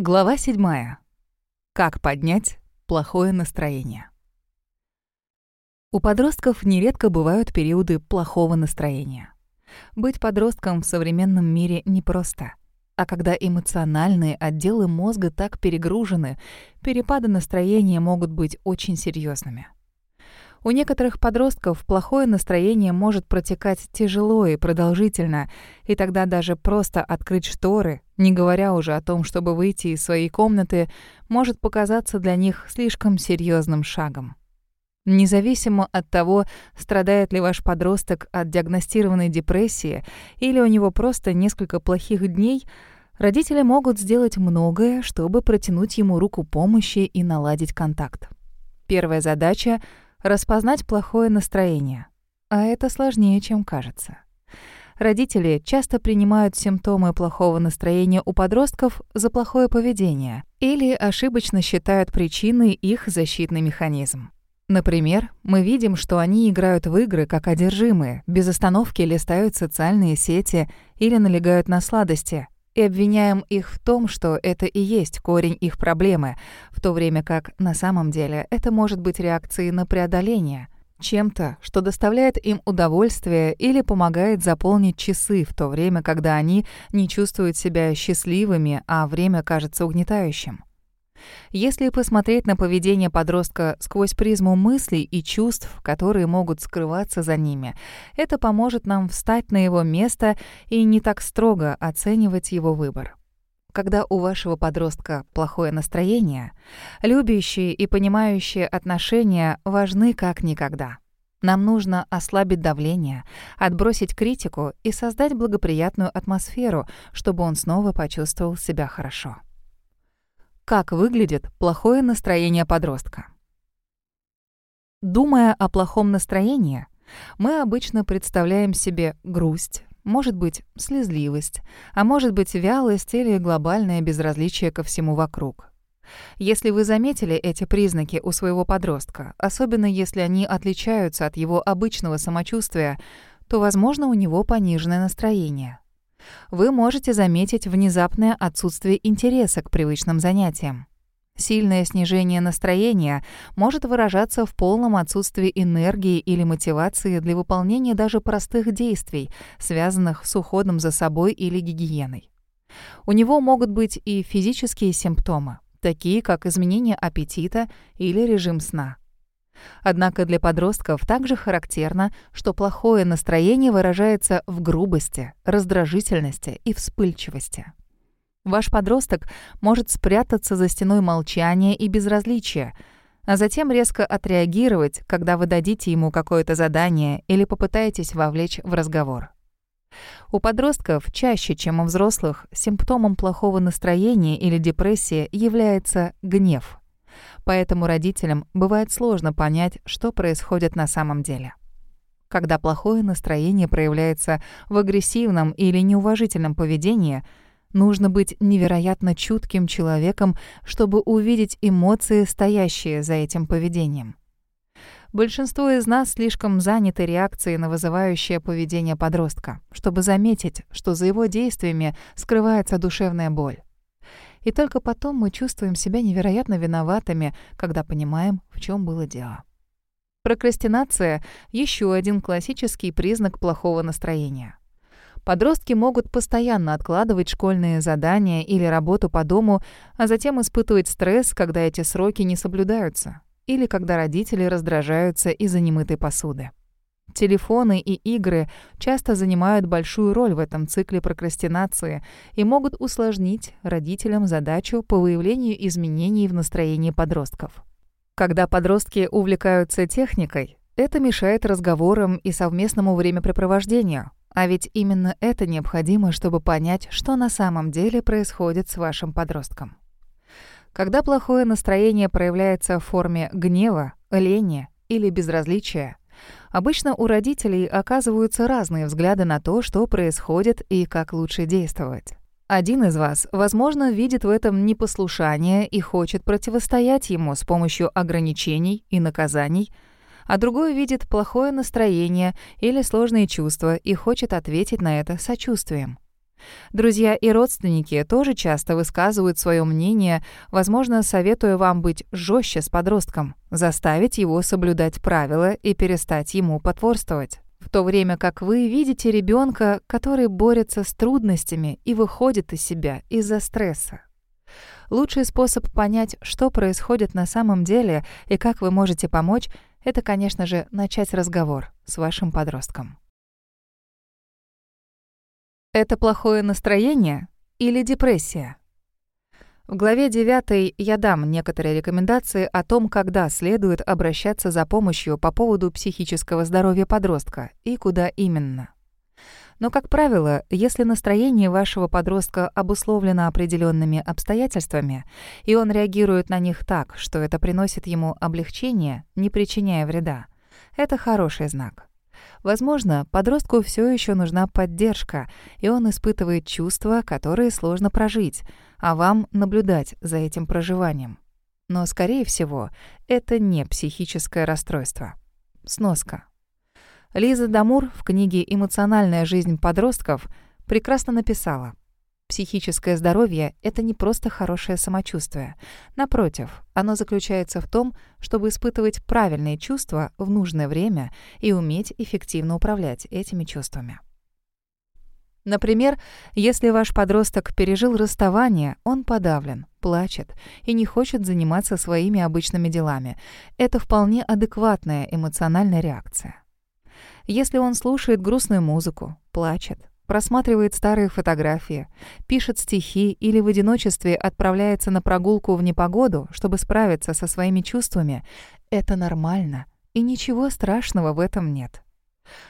Глава 7. Как поднять плохое настроение? У подростков нередко бывают периоды плохого настроения. Быть подростком в современном мире непросто. А когда эмоциональные отделы мозга так перегружены, перепады настроения могут быть очень серьезными. У некоторых подростков плохое настроение может протекать тяжело и продолжительно, и тогда даже просто открыть шторы, не говоря уже о том, чтобы выйти из своей комнаты, может показаться для них слишком серьезным шагом. Независимо от того, страдает ли ваш подросток от диагностированной депрессии или у него просто несколько плохих дней, родители могут сделать многое, чтобы протянуть ему руку помощи и наладить контакт. Первая задача — распознать плохое настроение. А это сложнее, чем кажется. Родители часто принимают симптомы плохого настроения у подростков за плохое поведение или ошибочно считают причиной их защитный механизм. Например, мы видим, что они играют в игры как одержимые, без остановки листают социальные сети или налегают на сладости, и обвиняем их в том, что это и есть корень их проблемы, в то время как на самом деле это может быть реакцией на преодоление, чем-то, что доставляет им удовольствие или помогает заполнить часы в то время, когда они не чувствуют себя счастливыми, а время кажется угнетающим. Если посмотреть на поведение подростка сквозь призму мыслей и чувств, которые могут скрываться за ними, это поможет нам встать на его место и не так строго оценивать его выбор. Когда у вашего подростка плохое настроение, любящие и понимающие отношения важны как никогда. Нам нужно ослабить давление, отбросить критику и создать благоприятную атмосферу, чтобы он снова почувствовал себя хорошо. Как выглядит плохое настроение подростка? Думая о плохом настроении, мы обычно представляем себе грусть, может быть, слезливость, а может быть, вялость или глобальное безразличие ко всему вокруг. Если вы заметили эти признаки у своего подростка, особенно если они отличаются от его обычного самочувствия, то, возможно, у него пониженное настроение вы можете заметить внезапное отсутствие интереса к привычным занятиям. Сильное снижение настроения может выражаться в полном отсутствии энергии или мотивации для выполнения даже простых действий, связанных с уходом за собой или гигиеной. У него могут быть и физические симптомы, такие как изменение аппетита или режим сна. Однако для подростков также характерно, что плохое настроение выражается в грубости, раздражительности и вспыльчивости. Ваш подросток может спрятаться за стеной молчания и безразличия, а затем резко отреагировать, когда вы дадите ему какое-то задание или попытаетесь вовлечь в разговор. У подростков чаще, чем у взрослых, симптомом плохого настроения или депрессии является гнев – поэтому родителям бывает сложно понять, что происходит на самом деле. Когда плохое настроение проявляется в агрессивном или неуважительном поведении, нужно быть невероятно чутким человеком, чтобы увидеть эмоции, стоящие за этим поведением. Большинство из нас слишком заняты реакцией на вызывающее поведение подростка, чтобы заметить, что за его действиями скрывается душевная боль и только потом мы чувствуем себя невероятно виноватыми, когда понимаем, в чем было дело. Прокрастинация — еще один классический признак плохого настроения. Подростки могут постоянно откладывать школьные задания или работу по дому, а затем испытывать стресс, когда эти сроки не соблюдаются, или когда родители раздражаются из-за немытой посуды. Телефоны и игры часто занимают большую роль в этом цикле прокрастинации и могут усложнить родителям задачу по выявлению изменений в настроении подростков. Когда подростки увлекаются техникой, это мешает разговорам и совместному времяпрепровождению. А ведь именно это необходимо, чтобы понять, что на самом деле происходит с вашим подростком. Когда плохое настроение проявляется в форме гнева, лени или безразличия, Обычно у родителей оказываются разные взгляды на то, что происходит и как лучше действовать. Один из вас, возможно, видит в этом непослушание и хочет противостоять ему с помощью ограничений и наказаний, а другой видит плохое настроение или сложные чувства и хочет ответить на это сочувствием. Друзья и родственники тоже часто высказывают свое мнение, возможно, советуя вам быть жестче с подростком, заставить его соблюдать правила и перестать ему потворствовать. В то время как вы видите ребенка, который борется с трудностями и выходит из себя из-за стресса. Лучший способ понять, что происходит на самом деле и как вы можете помочь, это, конечно же, начать разговор с вашим подростком. Это плохое настроение или депрессия? В главе 9 я дам некоторые рекомендации о том, когда следует обращаться за помощью по поводу психического здоровья подростка и куда именно. Но, как правило, если настроение вашего подростка обусловлено определенными обстоятельствами, и он реагирует на них так, что это приносит ему облегчение, не причиняя вреда, это хороший знак. Возможно, подростку все еще нужна поддержка, и он испытывает чувства, которые сложно прожить, а вам наблюдать за этим проживанием. Но, скорее всего, это не психическое расстройство. Сноска. Лиза Дамур в книге «Эмоциональная жизнь подростков» прекрасно написала — Психическое здоровье — это не просто хорошее самочувствие. Напротив, оно заключается в том, чтобы испытывать правильные чувства в нужное время и уметь эффективно управлять этими чувствами. Например, если ваш подросток пережил расставание, он подавлен, плачет и не хочет заниматься своими обычными делами. Это вполне адекватная эмоциональная реакция. Если он слушает грустную музыку, плачет, просматривает старые фотографии, пишет стихи или в одиночестве отправляется на прогулку в непогоду, чтобы справиться со своими чувствами, это нормально, и ничего страшного в этом нет.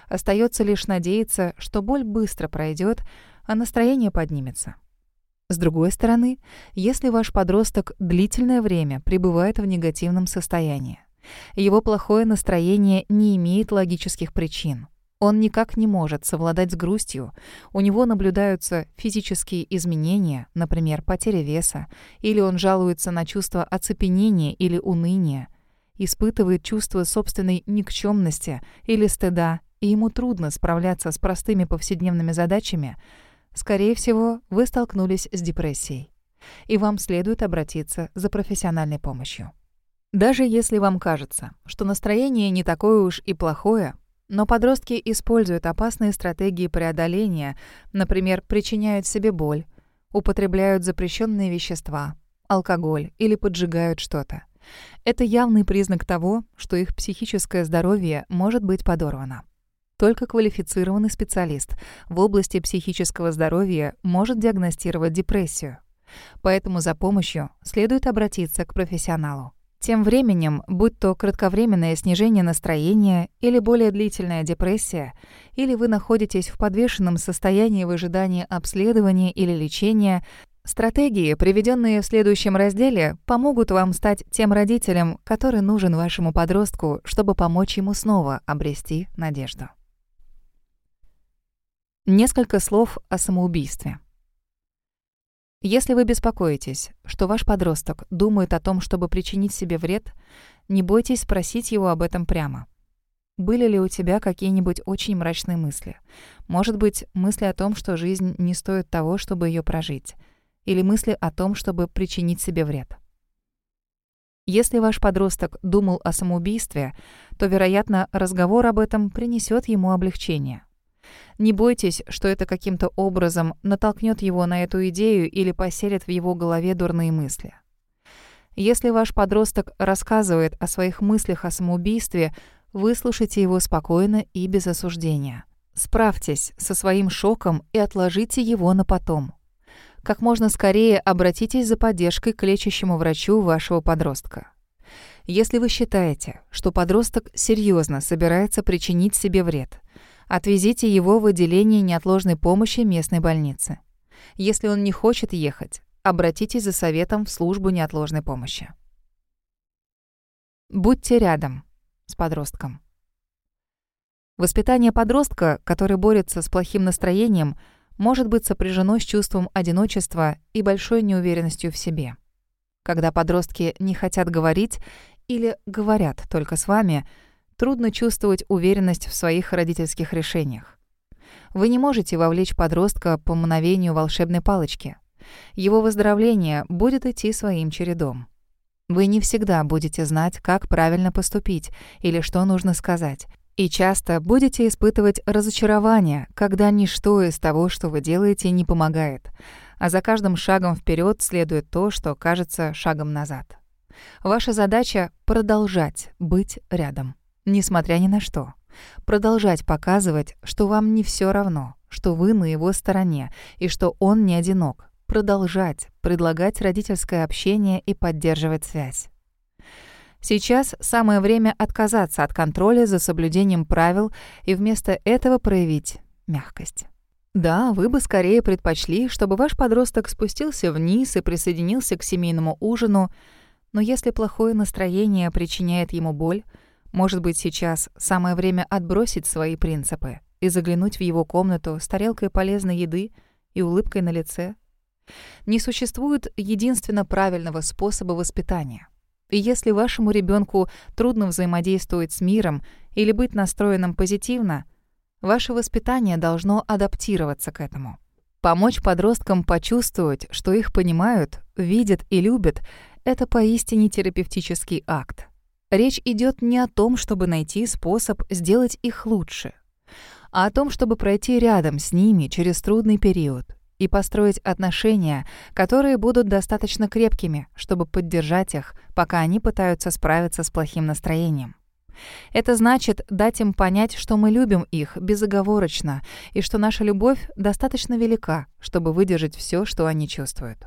Остается лишь надеяться, что боль быстро пройдет, а настроение поднимется. С другой стороны, если ваш подросток длительное время пребывает в негативном состоянии, его плохое настроение не имеет логических причин — он никак не может совладать с грустью. У него наблюдаются физические изменения, например, потеря веса, или он жалуется на чувство оцепенения или уныния, испытывает чувство собственной никчемности или стыда, и ему трудно справляться с простыми повседневными задачами, скорее всего, вы столкнулись с депрессией, и вам следует обратиться за профессиональной помощью. Даже если вам кажется, что настроение не такое уж и плохое, но подростки используют опасные стратегии преодоления, например, причиняют себе боль, употребляют запрещенные вещества, алкоголь или поджигают что-то. Это явный признак того, что их психическое здоровье может быть подорвано. Только квалифицированный специалист в области психического здоровья может диагностировать депрессию. Поэтому за помощью следует обратиться к профессионалу. Тем временем, будь то кратковременное снижение настроения или более длительная депрессия, или вы находитесь в подвешенном состоянии в ожидании обследования или лечения, стратегии, приведенные в следующем разделе, помогут вам стать тем родителем, который нужен вашему подростку, чтобы помочь ему снова обрести надежду. Несколько слов о самоубийстве. Если вы беспокоитесь, что ваш подросток думает о том, чтобы причинить себе вред, не бойтесь спросить его об этом прямо. Были ли у тебя какие-нибудь очень мрачные мысли? Может быть, мысли о том, что жизнь не стоит того, чтобы ее прожить? Или мысли о том, чтобы причинить себе вред? Если ваш подросток думал о самоубийстве, то, вероятно, разговор об этом принесет ему облегчение. Не бойтесь, что это каким-то образом натолкнет его на эту идею или поселит в его голове дурные мысли. Если ваш подросток рассказывает о своих мыслях о самоубийстве, выслушайте его спокойно и без осуждения. Справьтесь со своим шоком и отложите его на потом. Как можно скорее обратитесь за поддержкой к лечащему врачу вашего подростка. Если вы считаете, что подросток серьезно собирается причинить себе вред, Отвезите его в отделение неотложной помощи местной больницы. Если он не хочет ехать, обратитесь за советом в службу неотложной помощи. Будьте рядом с подростком. Воспитание подростка, который борется с плохим настроением, может быть сопряжено с чувством одиночества и большой неуверенностью в себе. Когда подростки не хотят говорить или говорят только с вами – трудно чувствовать уверенность в своих родительских решениях. Вы не можете вовлечь подростка по мгновению волшебной палочки. Его выздоровление будет идти своим чередом. Вы не всегда будете знать, как правильно поступить или что нужно сказать. И часто будете испытывать разочарование, когда ничто из того, что вы делаете, не помогает. А за каждым шагом вперед следует то, что кажется шагом назад. Ваша задача — продолжать быть рядом, несмотря ни на что. Продолжать показывать, что вам не все равно, что вы на его стороне и что он не одинок. Продолжать предлагать родительское общение и поддерживать связь. Сейчас самое время отказаться от контроля за соблюдением правил и вместо этого проявить мягкость. Да, вы бы скорее предпочли, чтобы ваш подросток спустился вниз и присоединился к семейному ужину, но если плохое настроение причиняет ему боль, может быть, сейчас самое время отбросить свои принципы и заглянуть в его комнату с тарелкой полезной еды и улыбкой на лице. Не существует единственно правильного способа воспитания. И если вашему ребенку трудно взаимодействовать с миром или быть настроенным позитивно, ваше воспитание должно адаптироваться к этому. Помочь подросткам почувствовать, что их понимают, видят и любят — это поистине терапевтический акт. Речь идет не о том, чтобы найти способ сделать их лучше, а о том, чтобы пройти рядом с ними через трудный период и построить отношения, которые будут достаточно крепкими, чтобы поддержать их, пока они пытаются справиться с плохим настроением. Это значит дать им понять, что мы любим их безоговорочно и что наша любовь достаточно велика, чтобы выдержать все, что они чувствуют.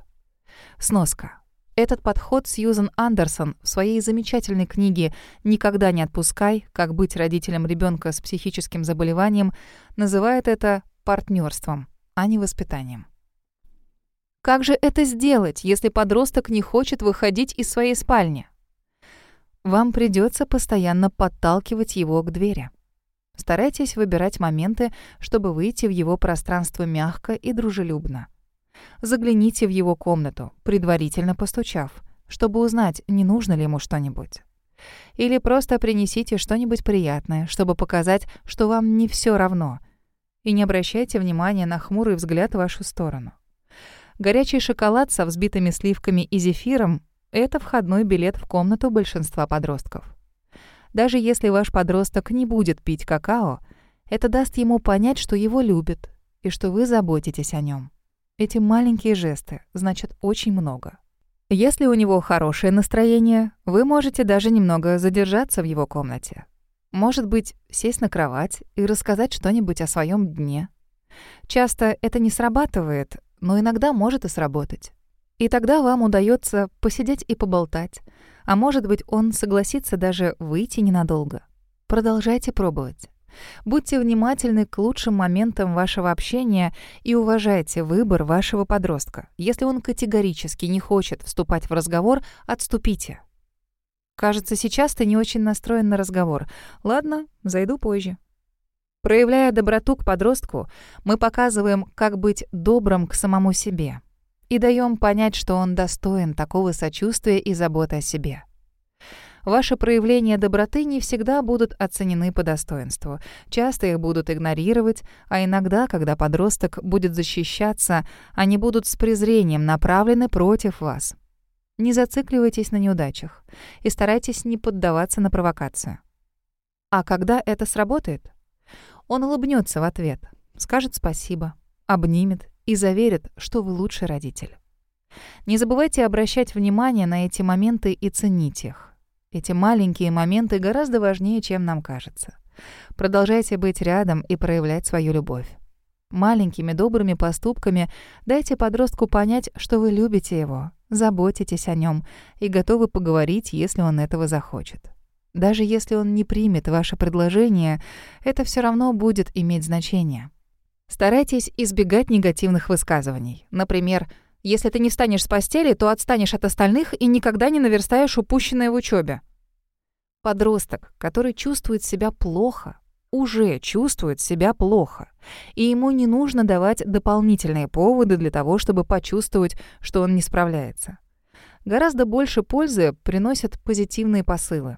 Сноска. Этот подход Сьюзен Андерсон в своей замечательной книге «Никогда не отпускай. Как быть родителем ребенка с психическим заболеванием» называет это партнерством, а не воспитанием. Как же это сделать, если подросток не хочет выходить из своей спальни? Вам придется постоянно подталкивать его к двери. Старайтесь выбирать моменты, чтобы выйти в его пространство мягко и дружелюбно. Загляните в его комнату, предварительно постучав, чтобы узнать, не нужно ли ему что-нибудь. Или просто принесите что-нибудь приятное, чтобы показать, что вам не все равно. И не обращайте внимания на хмурый взгляд в вашу сторону. Горячий шоколад со взбитыми сливками и зефиром — это входной билет в комнату большинства подростков. Даже если ваш подросток не будет пить какао, это даст ему понять, что его любят и что вы заботитесь о нем. Эти маленькие жесты значат очень много. Если у него хорошее настроение, вы можете даже немного задержаться в его комнате. Может быть, сесть на кровать и рассказать что-нибудь о своем дне. Часто это не срабатывает, но иногда может и сработать. И тогда вам удается посидеть и поболтать. А может быть, он согласится даже выйти ненадолго. Продолжайте пробовать. Будьте внимательны к лучшим моментам вашего общения и уважайте выбор вашего подростка. Если он категорически не хочет вступать в разговор, отступите. Кажется, сейчас ты не очень настроен на разговор. Ладно, зайду позже. Проявляя доброту к подростку, мы показываем, как быть добрым к самому себе и даем понять, что он достоин такого сочувствия и заботы о себе. Ваши проявления доброты не всегда будут оценены по достоинству. Часто их будут игнорировать, а иногда, когда подросток будет защищаться, они будут с презрением направлены против вас. Не зацикливайтесь на неудачах и старайтесь не поддаваться на провокацию. А когда это сработает? Он улыбнется в ответ, скажет спасибо, обнимет и заверит, что вы лучший родитель. Не забывайте обращать внимание на эти моменты и ценить их. Эти маленькие моменты гораздо важнее, чем нам кажется. Продолжайте быть рядом и проявлять свою любовь. Маленькими добрыми поступками дайте подростку понять, что вы любите его, заботитесь о нем и готовы поговорить, если он этого захочет. Даже если он не примет ваше предложение, это все равно будет иметь значение. Старайтесь избегать негативных высказываний. Например, если ты не встанешь с постели, то отстанешь от остальных и никогда не наверстаешь упущенное в учебе. Подросток, который чувствует себя плохо, уже чувствует себя плохо, и ему не нужно давать дополнительные поводы для того, чтобы почувствовать, что он не справляется. Гораздо больше пользы приносят позитивные посылы.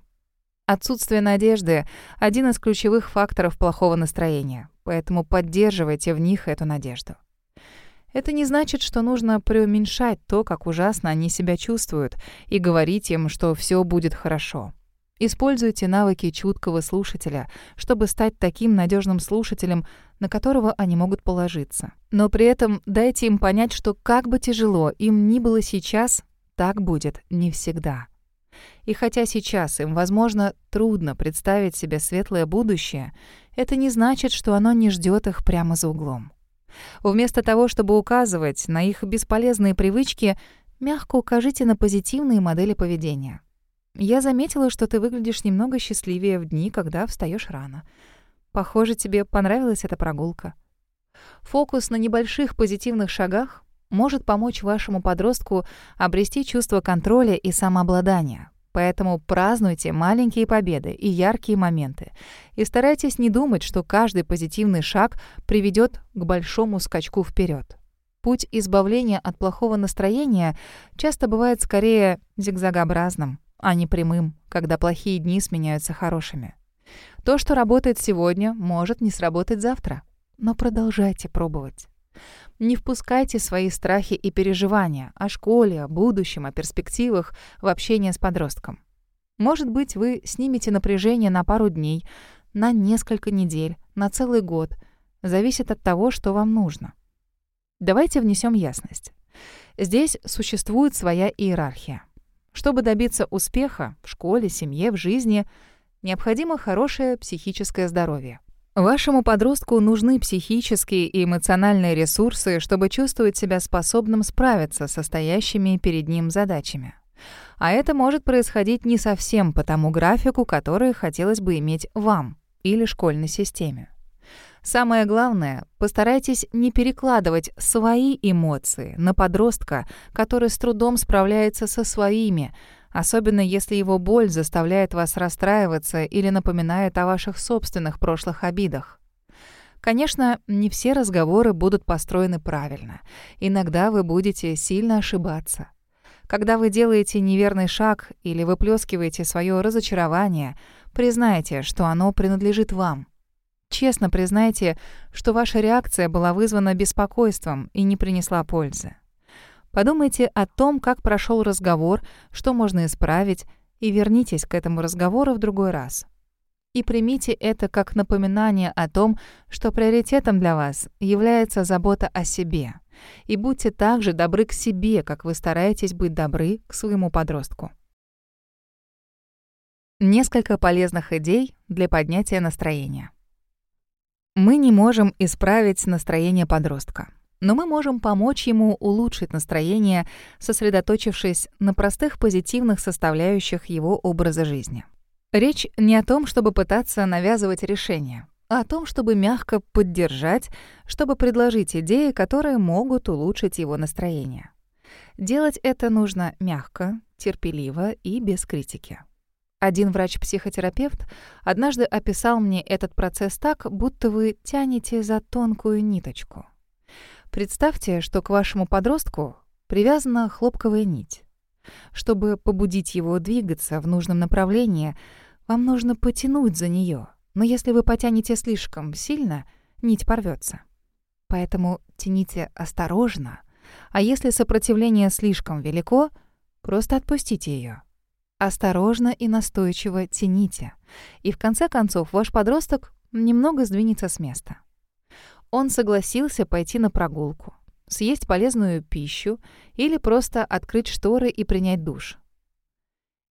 Отсутствие надежды — один из ключевых факторов плохого настроения, поэтому поддерживайте в них эту надежду. Это не значит, что нужно преуменьшать то, как ужасно они себя чувствуют, и говорить им, что все будет хорошо. Используйте навыки чуткого слушателя, чтобы стать таким надежным слушателем, на которого они могут положиться. Но при этом дайте им понять, что как бы тяжело им ни было сейчас, так будет не всегда. И хотя сейчас им, возможно, трудно представить себе светлое будущее, это не значит, что оно не ждет их прямо за углом. Вместо того, чтобы указывать на их бесполезные привычки, мягко укажите на позитивные модели поведения. Я заметила, что ты выглядишь немного счастливее в дни, когда встаешь рано. Похоже, тебе понравилась эта прогулка. Фокус на небольших позитивных шагах может помочь вашему подростку обрести чувство контроля и самообладания. Поэтому празднуйте маленькие победы и яркие моменты. И старайтесь не думать, что каждый позитивный шаг приведет к большому скачку вперед. Путь избавления от плохого настроения часто бывает скорее зигзагообразным, а не прямым, когда плохие дни сменяются хорошими. То, что работает сегодня, может не сработать завтра. Но продолжайте пробовать. Не впускайте свои страхи и переживания о школе, о будущем, о перспективах в общение с подростком. Может быть, вы снимете напряжение на пару дней, на несколько недель, на целый год. Зависит от того, что вам нужно. Давайте внесем ясность. Здесь существует своя иерархия. Чтобы добиться успеха в школе, семье, в жизни, необходимо хорошее психическое здоровье. Вашему подростку нужны психические и эмоциональные ресурсы, чтобы чувствовать себя способным справиться со стоящими перед ним задачами. А это может происходить не совсем по тому графику, который хотелось бы иметь вам или школьной системе. Самое главное, постарайтесь не перекладывать свои эмоции на подростка, который с трудом справляется со своими, особенно если его боль заставляет вас расстраиваться или напоминает о ваших собственных прошлых обидах. Конечно, не все разговоры будут построены правильно. Иногда вы будете сильно ошибаться. Когда вы делаете неверный шаг или выплескиваете свое разочарование, признайте, что оно принадлежит вам. Честно признайте, что ваша реакция была вызвана беспокойством и не принесла пользы. Подумайте о том, как прошел разговор, что можно исправить, и вернитесь к этому разговору в другой раз. И примите это как напоминание о том, что приоритетом для вас является забота о себе. И будьте также добры к себе, как вы стараетесь быть добры к своему подростку. Несколько полезных идей для поднятия настроения. Мы не можем исправить настроение подростка но мы можем помочь ему улучшить настроение, сосредоточившись на простых позитивных составляющих его образа жизни. Речь не о том, чтобы пытаться навязывать решения, а о том, чтобы мягко поддержать, чтобы предложить идеи, которые могут улучшить его настроение. Делать это нужно мягко, терпеливо и без критики. Один врач-психотерапевт однажды описал мне этот процесс так, будто вы тянете за тонкую ниточку — Представьте, что к вашему подростку привязана хлопковая нить. Чтобы побудить его двигаться в нужном направлении, вам нужно потянуть за нее. Но если вы потянете слишком сильно, нить порвется. Поэтому тяните осторожно, а если сопротивление слишком велико, просто отпустите ее. Осторожно и настойчиво тяните, и в конце концов ваш подросток немного сдвинется с места. Он согласился пойти на прогулку, съесть полезную пищу или просто открыть шторы и принять душ.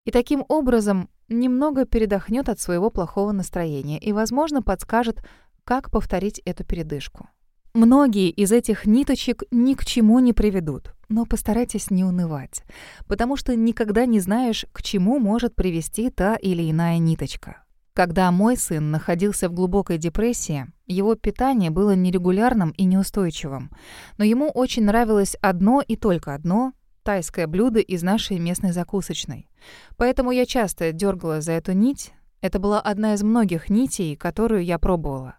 И таким образом немного передохнет от своего плохого настроения и, возможно, подскажет, как повторить эту передышку. Многие из этих ниточек ни к чему не приведут, но постарайтесь не унывать, потому что никогда не знаешь, к чему может привести та или иная ниточка. Когда мой сын находился в глубокой депрессии, его питание было нерегулярным и неустойчивым. Но ему очень нравилось одно и только одно — тайское блюдо из нашей местной закусочной. Поэтому я часто дергала за эту нить. Это была одна из многих нитей, которую я пробовала.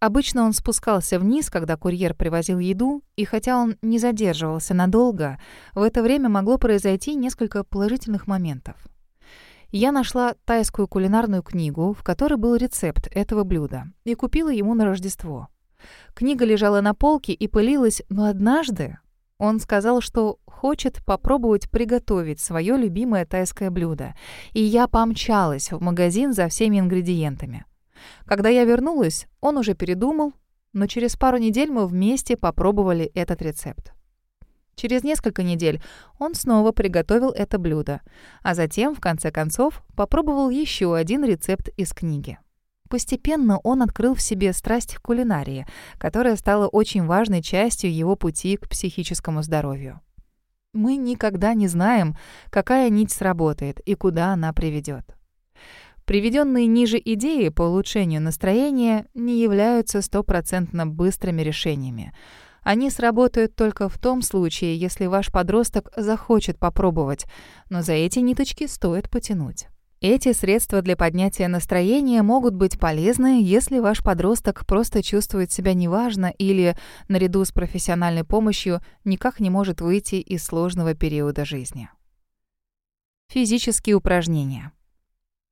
Обычно он спускался вниз, когда курьер привозил еду, и хотя он не задерживался надолго, в это время могло произойти несколько положительных моментов — Я нашла тайскую кулинарную книгу, в которой был рецепт этого блюда, и купила ему на Рождество. Книга лежала на полке и пылилась, но однажды он сказал, что хочет попробовать приготовить свое любимое тайское блюдо, и я помчалась в магазин за всеми ингредиентами. Когда я вернулась, он уже передумал, но через пару недель мы вместе попробовали этот рецепт. Через несколько недель он снова приготовил это блюдо, а затем, в конце концов, попробовал еще один рецепт из книги. Постепенно он открыл в себе страсть к кулинарии, которая стала очень важной частью его пути к психическому здоровью. Мы никогда не знаем, какая нить сработает и куда она приведет. Приведенные ниже идеи по улучшению настроения не являются стопроцентно быстрыми решениями. Они сработают только в том случае, если ваш подросток захочет попробовать, но за эти ниточки стоит потянуть. Эти средства для поднятия настроения могут быть полезны, если ваш подросток просто чувствует себя неважно или, наряду с профессиональной помощью, никак не может выйти из сложного периода жизни. Физические упражнения.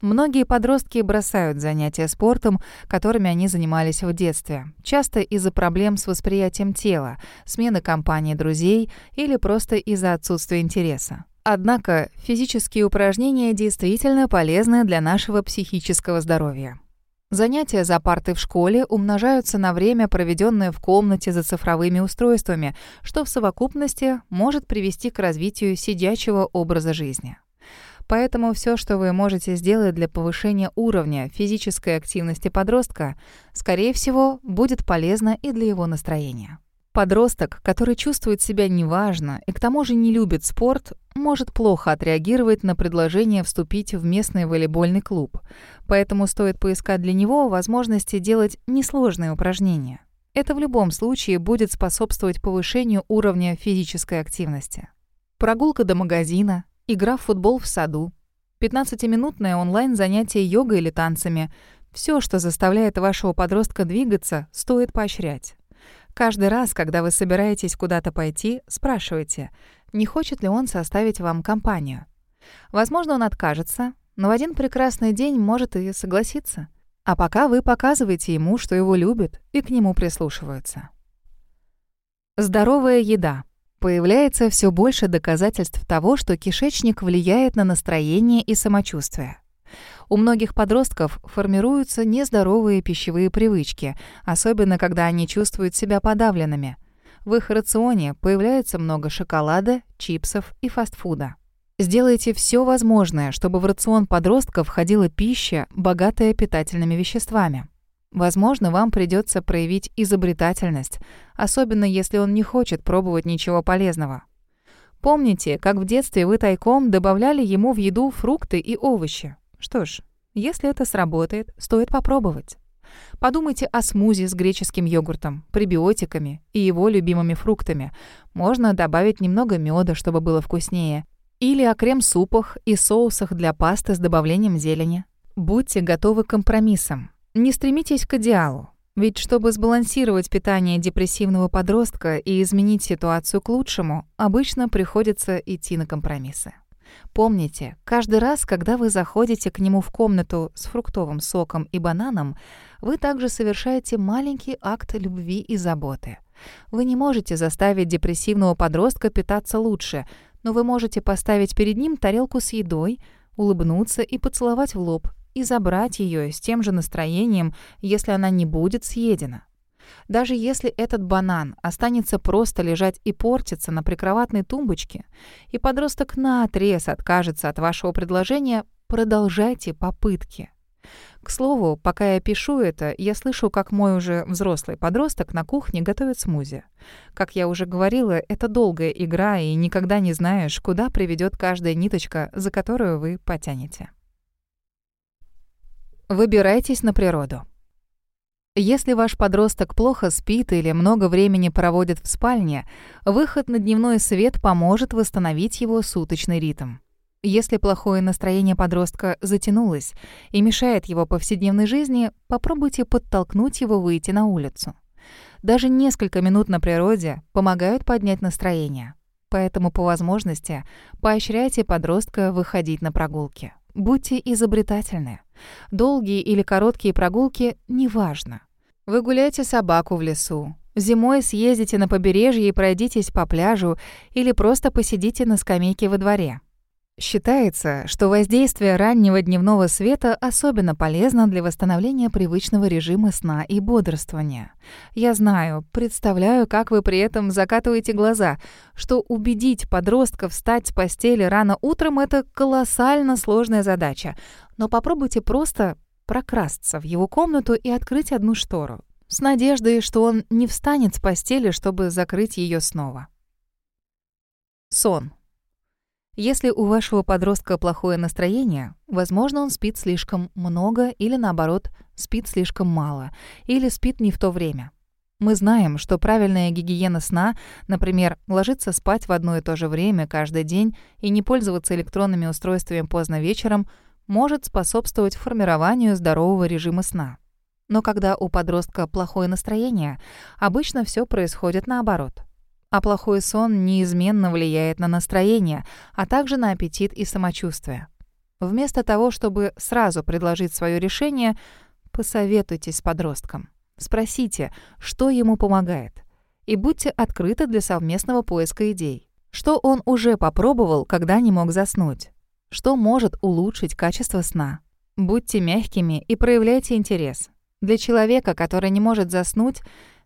Многие подростки бросают занятия спортом, которыми они занимались в детстве, часто из-за проблем с восприятием тела, смены компании друзей или просто из-за отсутствия интереса. Однако физические упражнения действительно полезны для нашего психического здоровья. Занятия за партой в школе умножаются на время, проведенное в комнате за цифровыми устройствами, что в совокупности может привести к развитию сидячего образа жизни. Поэтому все, что вы можете сделать для повышения уровня физической активности подростка, скорее всего, будет полезно и для его настроения. Подросток, который чувствует себя неважно и к тому же не любит спорт, может плохо отреагировать на предложение вступить в местный волейбольный клуб. Поэтому стоит поискать для него возможности делать несложные упражнения. Это в любом случае будет способствовать повышению уровня физической активности. Прогулка до магазина, игра в футбол в саду, 15-минутное онлайн-занятие йогой или танцами — все, что заставляет вашего подростка двигаться, стоит поощрять. Каждый раз, когда вы собираетесь куда-то пойти, спрашивайте, не хочет ли он составить вам компанию. Возможно, он откажется, но в один прекрасный день может и согласиться. А пока вы показываете ему, что его любят и к нему прислушиваются. Здоровая еда. Появляется все больше доказательств того, что кишечник влияет на настроение и самочувствие. У многих подростков формируются нездоровые пищевые привычки, особенно когда они чувствуют себя подавленными. В их рационе появляется много шоколада, чипсов и фастфуда. Сделайте все возможное, чтобы в рацион подростка входила пища, богатая питательными веществами. Возможно, вам придется проявить изобретательность, особенно если он не хочет пробовать ничего полезного. Помните, как в детстве вы тайком добавляли ему в еду фрукты и овощи? Что ж, если это сработает, стоит попробовать. Подумайте о смузи с греческим йогуртом, пребиотиками и его любимыми фруктами. Можно добавить немного меда, чтобы было вкуснее. Или о крем-супах и соусах для пасты с добавлением зелени. Будьте готовы к компромиссам. Не стремитесь к идеалу. Ведь чтобы сбалансировать питание депрессивного подростка и изменить ситуацию к лучшему, обычно приходится идти на компромиссы. Помните, каждый раз, когда вы заходите к нему в комнату с фруктовым соком и бананом, вы также совершаете маленький акт любви и заботы. Вы не можете заставить депрессивного подростка питаться лучше, но вы можете поставить перед ним тарелку с едой, улыбнуться и поцеловать в лоб, и забрать ее с тем же настроением, если она не будет съедена. Даже если этот банан останется просто лежать и портиться на прикроватной тумбочке, и подросток наотрез откажется от вашего предложения, продолжайте попытки. К слову, пока я пишу это, я слышу, как мой уже взрослый подросток на кухне готовит смузи. Как я уже говорила, это долгая игра, и никогда не знаешь, куда приведет каждая ниточка, за которую вы потянете. Выбирайтесь на природу. Если ваш подросток плохо спит или много времени проводит в спальне, выход на дневной свет поможет восстановить его суточный ритм. Если плохое настроение подростка затянулось и мешает его повседневной жизни, попробуйте подтолкнуть его выйти на улицу. Даже несколько минут на природе помогают поднять настроение. Поэтому по возможности поощряйте подростка выходить на прогулки. Будьте изобретательны. Долгие или короткие прогулки – неважно. Вы гуляете собаку в лесу, зимой съездите на побережье и пройдитесь по пляжу или просто посидите на скамейке во дворе. Считается, что воздействие раннего дневного света особенно полезно для восстановления привычного режима сна и бодрствования. Я знаю, представляю, как вы при этом закатываете глаза, что убедить подростка встать с постели рано утром — это колоссально сложная задача. Но попробуйте просто прокрасться в его комнату и открыть одну штору, с надеждой, что он не встанет с постели, чтобы закрыть ее снова. Сон. Если у вашего подростка плохое настроение, возможно, он спит слишком много или, наоборот, спит слишком мало, или спит не в то время. Мы знаем, что правильная гигиена сна, например, ложиться спать в одно и то же время каждый день и не пользоваться электронными устройствами поздно вечером, может способствовать формированию здорового режима сна. Но когда у подростка плохое настроение, обычно все происходит наоборот – а плохой сон неизменно влияет на настроение, а также на аппетит и самочувствие. Вместо того, чтобы сразу предложить свое решение, посоветуйтесь с подростком. Спросите, что ему помогает. И будьте открыты для совместного поиска идей. Что он уже попробовал, когда не мог заснуть? Что может улучшить качество сна? Будьте мягкими и проявляйте интерес. Для человека, который не может заснуть,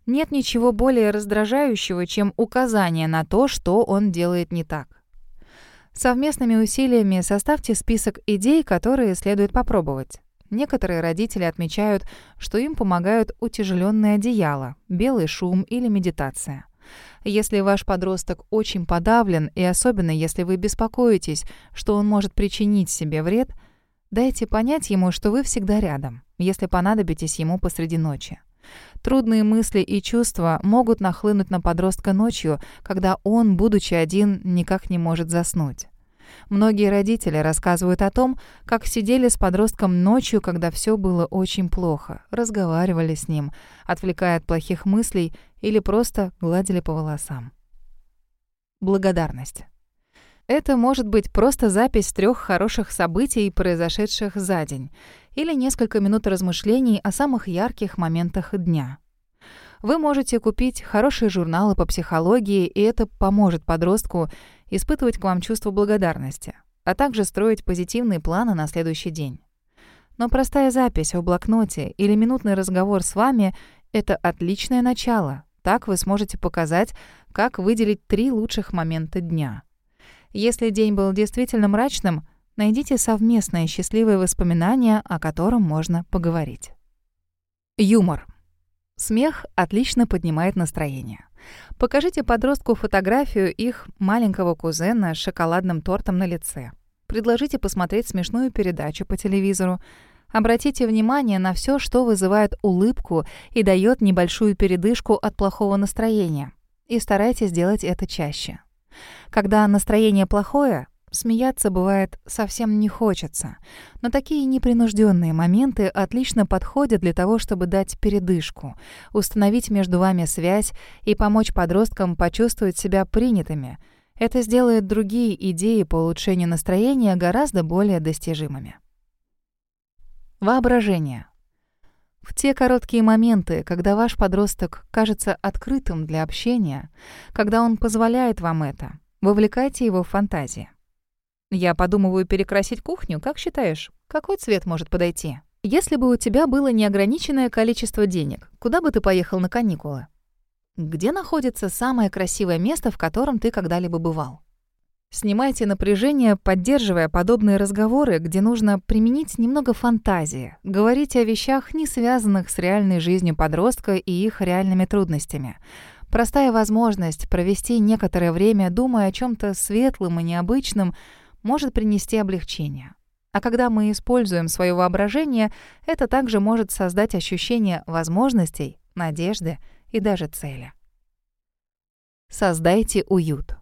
нет ничего более раздражающего, чем указание на то, что он делает не так. Совместными усилиями составьте список идей, которые следует попробовать. Некоторые родители отмечают, что им помогают утяжеленное одеяло, белый шум или медитация. Если ваш подросток очень подавлен, и особенно если вы беспокоитесь, что он может причинить себе вред, дайте понять ему, что вы всегда рядом, если понадобитесь ему посреди ночи. Трудные мысли и чувства могут нахлынуть на подростка ночью, когда он, будучи один, никак не может заснуть. Многие родители рассказывают о том, как сидели с подростком ночью, когда все было очень плохо, разговаривали с ним, отвлекая от плохих мыслей или просто гладили по волосам. Благодарность. Это может быть просто запись трех хороших событий, произошедших за день, или несколько минут размышлений о самых ярких моментах дня. Вы можете купить хорошие журналы по психологии, и это поможет подростку испытывать к вам чувство благодарности, а также строить позитивные планы на следующий день. Но простая запись в блокноте или минутный разговор с вами — это отличное начало. Так вы сможете показать, как выделить три лучших момента дня — если день был действительно мрачным, найдите совместное счастливое воспоминание, о котором можно поговорить. Юмор. Смех отлично поднимает настроение. Покажите подростку фотографию их маленького кузена с шоколадным тортом на лице. Предложите посмотреть смешную передачу по телевизору. Обратите внимание на все, что вызывает улыбку и дает небольшую передышку от плохого настроения. И старайтесь делать это чаще. Когда настроение плохое, смеяться бывает совсем не хочется. Но такие непринужденные моменты отлично подходят для того, чтобы дать передышку, установить между вами связь и помочь подросткам почувствовать себя принятыми. Это сделает другие идеи по улучшению настроения гораздо более достижимыми. Воображение. В те короткие моменты, когда ваш подросток кажется открытым для общения, когда он позволяет вам это, вовлекайте его в фантазии. Я подумываю перекрасить кухню, как считаешь, какой цвет может подойти? Если бы у тебя было неограниченное количество денег, куда бы ты поехал на каникулы? Где находится самое красивое место, в котором ты когда-либо бывал? Снимайте напряжение, поддерживая подобные разговоры, где нужно применить немного фантазии, говорить о вещах, не связанных с реальной жизнью подростка и их реальными трудностями. Простая возможность провести некоторое время, думая о чем то светлом и необычном, может принести облегчение. А когда мы используем свое воображение, это также может создать ощущение возможностей, надежды и даже цели. Создайте уют.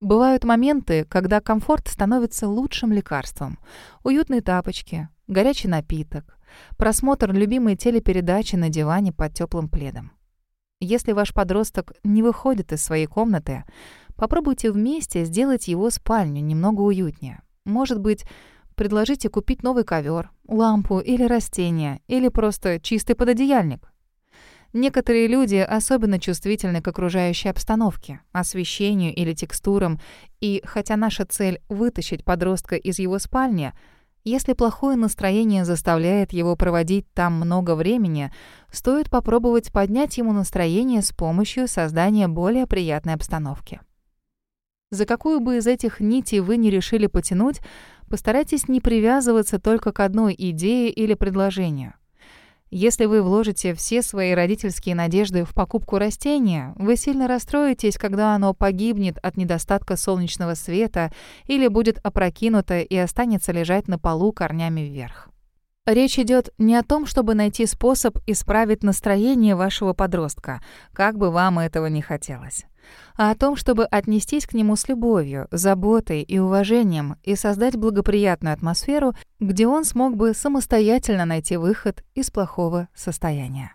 Бывают моменты, когда комфорт становится лучшим лекарством. Уютные тапочки, горячий напиток, просмотр любимой телепередачи на диване под теплым пледом. Если ваш подросток не выходит из своей комнаты, попробуйте вместе сделать его спальню немного уютнее. Может быть, предложите купить новый ковер, лампу или растение, или просто чистый пододеяльник. Некоторые люди особенно чувствительны к окружающей обстановке, освещению или текстурам, и хотя наша цель — вытащить подростка из его спальни, если плохое настроение заставляет его проводить там много времени, стоит попробовать поднять ему настроение с помощью создания более приятной обстановки. За какую бы из этих нитей вы не решили потянуть, постарайтесь не привязываться только к одной идее или предложению. Если вы вложите все свои родительские надежды в покупку растения, вы сильно расстроитесь, когда оно погибнет от недостатка солнечного света или будет опрокинуто и останется лежать на полу корнями вверх. Речь идет не о том, чтобы найти способ исправить настроение вашего подростка, как бы вам этого не хотелось а о том, чтобы отнестись к нему с любовью, заботой и уважением и создать благоприятную атмосферу, где он смог бы самостоятельно найти выход из плохого состояния.